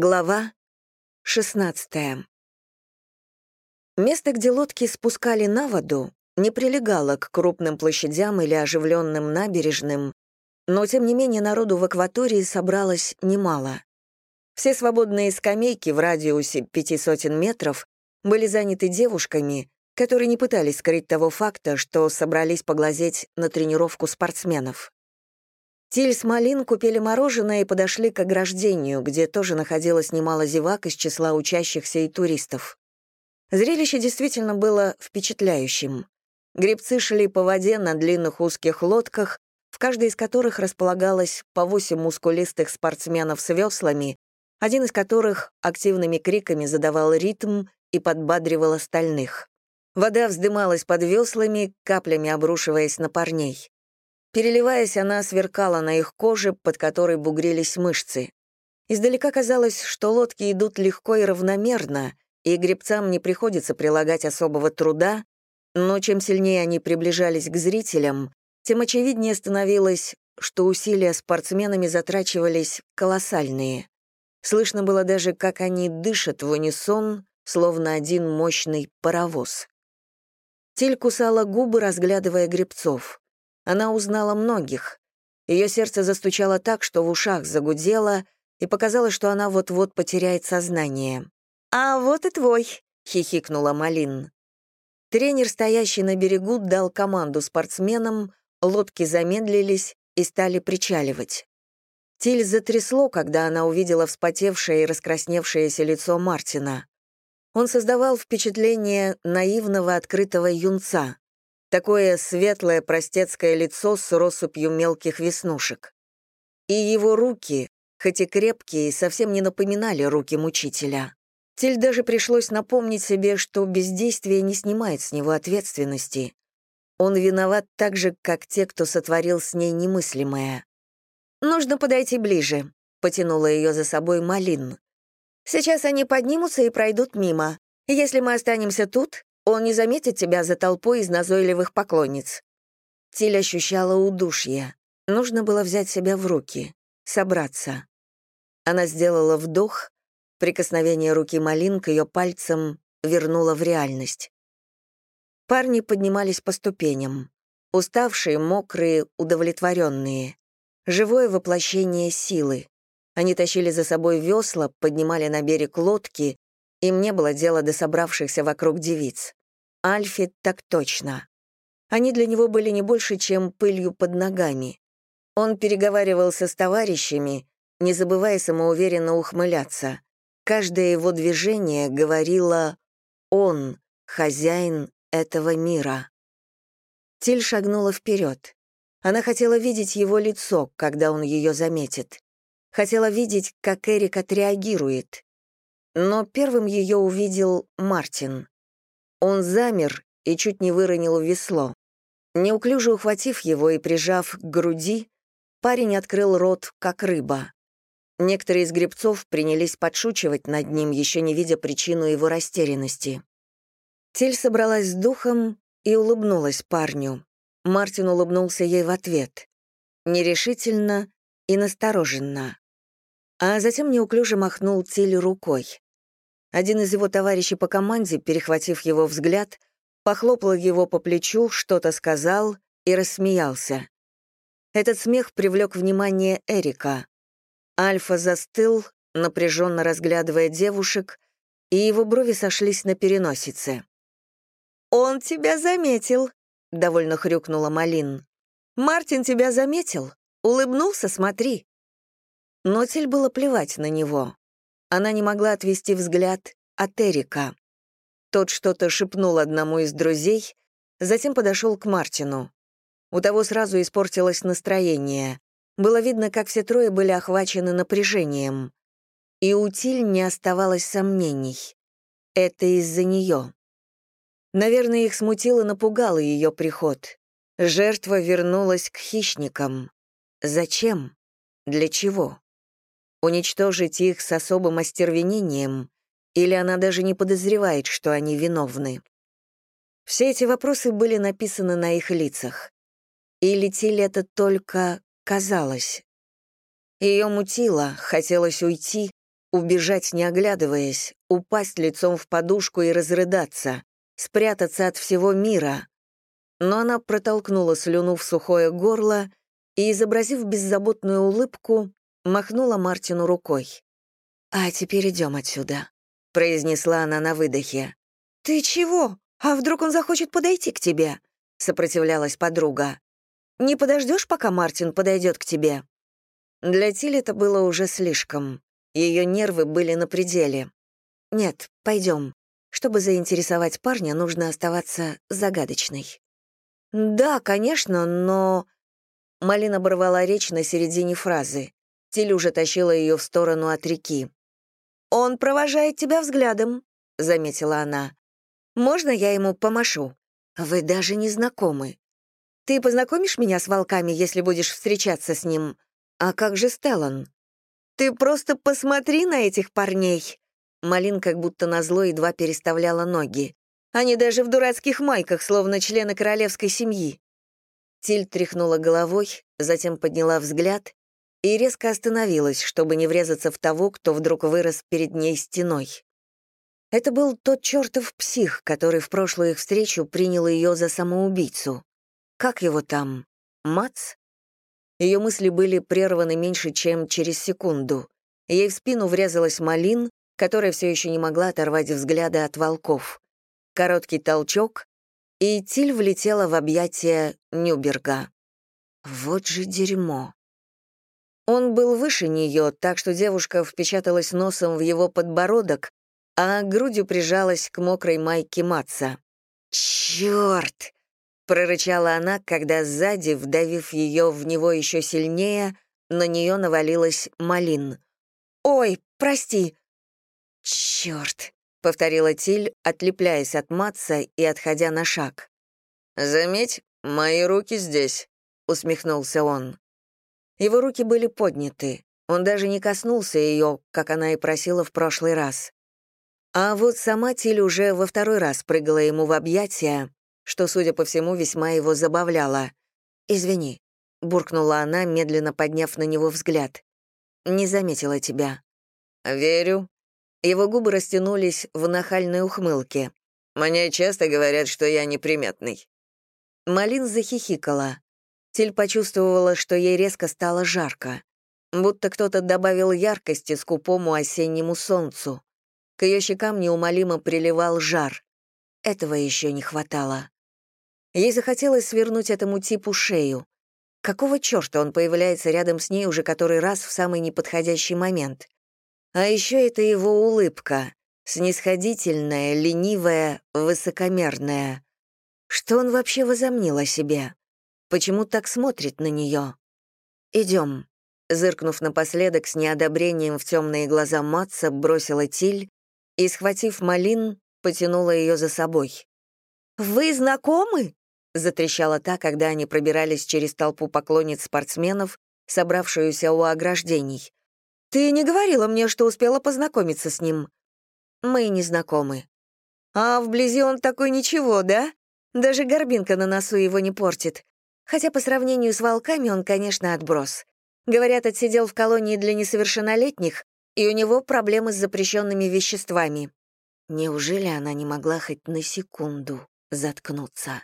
Глава 16 Место, где лодки спускали на воду, не прилегало к крупным площадям или оживленным набережным, но, тем не менее, народу в акватории собралось немало. Все свободные скамейки в радиусе пяти сотен метров были заняты девушками, которые не пытались скрыть того факта, что собрались поглазеть на тренировку спортсменов. Тиль с Малин купили мороженое и подошли к ограждению, где тоже находилось немало зевак из числа учащихся и туристов. Зрелище действительно было впечатляющим. Гребцы шли по воде на длинных узких лодках, в каждой из которых располагалось по восемь мускулистых спортсменов с веслами, один из которых активными криками задавал ритм и подбадривал остальных. Вода вздымалась под веслами, каплями обрушиваясь на парней. Переливаясь, она сверкала на их коже, под которой бугрились мышцы. Издалека казалось, что лодки идут легко и равномерно, и гребцам не приходится прилагать особого труда, но чем сильнее они приближались к зрителям, тем очевиднее становилось, что усилия спортсменами затрачивались колоссальные. Слышно было даже, как они дышат в унисон, словно один мощный паровоз. Тиль кусала губы, разглядывая гребцов. Она узнала многих. Ее сердце застучало так, что в ушах загудело, и показалось, что она вот-вот потеряет сознание. «А вот и твой», — хихикнула Малин. Тренер, стоящий на берегу, дал команду спортсменам, лодки замедлились и стали причаливать. Тиль затрясло, когда она увидела вспотевшее и раскрасневшееся лицо Мартина. Он создавал впечатление наивного открытого юнца. Такое светлое простецкое лицо с россыпью мелких веснушек. И его руки, хоть и крепкие, совсем не напоминали руки мучителя. Тиль даже пришлось напомнить себе, что бездействие не снимает с него ответственности. Он виноват так же, как те, кто сотворил с ней немыслимое. «Нужно подойти ближе», — потянула ее за собой Малин. «Сейчас они поднимутся и пройдут мимо. Если мы останемся тут, он не заметит тебя за толпой из назойливых поклонниц». Тиль ощущала удушье. Нужно было взять себя в руки, собраться. Она сделала вдох, Прикосновение руки Малин к ее пальцам вернуло в реальность. Парни поднимались по ступеням. Уставшие, мокрые, удовлетворенные. Живое воплощение силы. Они тащили за собой весла, поднимали на берег лодки, им не было дела до собравшихся вокруг девиц. Альфи так точно. Они для него были не больше, чем пылью под ногами. Он переговаривался с товарищами, не забывая самоуверенно ухмыляться. Каждое его движение говорило «Он, хозяин этого мира». Тиль шагнула вперед. Она хотела видеть его лицо, когда он ее заметит. Хотела видеть, как Эрик отреагирует. Но первым ее увидел Мартин. Он замер и чуть не выронил весло. Неуклюже ухватив его и прижав к груди, парень открыл рот, как рыба. Некоторые из гребцов принялись подшучивать над ним, еще не видя причину его растерянности. Тель собралась с духом и улыбнулась парню. Мартин улыбнулся ей в ответ. Нерешительно и настороженно. А затем неуклюже махнул Тиль рукой. Один из его товарищей по команде, перехватив его взгляд, похлопал его по плечу, что-то сказал и рассмеялся. Этот смех привлек внимание Эрика. Альфа застыл, напряженно разглядывая девушек, и его брови сошлись на переносице. «Он тебя заметил», — довольно хрюкнула Малин. «Мартин тебя заметил? Улыбнулся, смотри». Но Тель было плевать на него. Она не могла отвести взгляд от Эрика. Тот что-то шепнул одному из друзей, затем подошел к Мартину. У того сразу испортилось настроение. Было видно, как все трое были охвачены напряжением. И у Тиль не оставалось сомнений. Это из-за нее. Наверное, их смутил и напугал ее приход. Жертва вернулась к хищникам. Зачем? Для чего? Уничтожить их с особым остервенением? Или она даже не подозревает, что они виновны? Все эти вопросы были написаны на их лицах. Или Тиль это только казалось. Ее мутило, хотелось уйти, убежать не оглядываясь, упасть лицом в подушку и разрыдаться, спрятаться от всего мира. Но она протолкнула слюну в сухое горло и, изобразив беззаботную улыбку, махнула Мартину рукой. «А теперь идем отсюда», — произнесла она на выдохе. «Ты чего? А вдруг он захочет подойти к тебе?» — сопротивлялась подруга. «Не подождешь, пока Мартин подойдет к тебе?» Для Тиль это было уже слишком. Ее нервы были на пределе. «Нет, пойдем. Чтобы заинтересовать парня, нужно оставаться загадочной». «Да, конечно, но...» Малин оборвала речь на середине фразы. Тиль уже тащила ее в сторону от реки. «Он провожает тебя взглядом», — заметила она. «Можно я ему помашу? Вы даже не знакомы. Ты познакомишь меня с волками, если будешь встречаться с ним? А как же Стеллан?» «Ты просто посмотри на этих парней!» Малин как будто назло едва переставляла ноги. «Они даже в дурацких майках, словно члены королевской семьи». Тиль тряхнула головой, затем подняла взгляд и резко остановилась, чтобы не врезаться в того, кто вдруг вырос перед ней стеной. Это был тот чертов псих, который в прошлую их встречу принял ее за самоубийцу. Как его там? Мац? Ее мысли были прерваны меньше, чем через секунду. Ей в спину врезалась Малин, которая все еще не могла оторвать взгляда от волков. Короткий толчок, и Тиль влетела в объятия Нюберга. Вот же дерьмо. Он был выше нее, так что девушка впечаталась носом в его подбородок, а грудью прижалась к мокрой майке Матца. «Чёрт!» прорычала она, когда сзади, вдавив ее в него еще сильнее, на нее навалилась Малин. «Ой, прости!» «Черт!» — повторила Тиль, отлепляясь от Матца и отходя на шаг. «Заметь, мои руки здесь», — усмехнулся он. Его руки были подняты. Он даже не коснулся ее, как она и просила в прошлый раз. А вот сама Тиль уже во второй раз прыгала ему в объятия, что, судя по всему, весьма его забавляло. «Извини», — буркнула она, медленно подняв на него взгляд. «Не заметила тебя». «Верю». Его губы растянулись в нахальной ухмылке. «Мне часто говорят, что я неприметный». Малин захихикала. Тиль почувствовала, что ей резко стало жарко. Будто кто-то добавил яркости скупому осеннему солнцу. К ее щекам неумолимо приливал жар. Этого еще не хватало. Ей захотелось свернуть этому типу шею. Какого черта он появляется рядом с ней уже который раз в самый неподходящий момент? А еще это его улыбка, снисходительная, ленивая, высокомерная. Что он вообще возомнил о себе? Почему так смотрит на нее? Идем. Зыркнув напоследок с неодобрением в темные глаза Матца, бросила Тиль и, схватив Малин, потянула ее за собой. «Вы знакомы?» затрещала та, когда они пробирались через толпу поклонниц спортсменов, собравшуюся у ограждений. «Ты не говорила мне, что успела познакомиться с ним?» «Мы не знакомы». «А вблизи он такой ничего, да? Даже горбинка на носу его не портит. Хотя по сравнению с волками он, конечно, отброс. Говорят, отсидел в колонии для несовершеннолетних, и у него проблемы с запрещенными веществами». Неужели она не могла хоть на секунду заткнуться?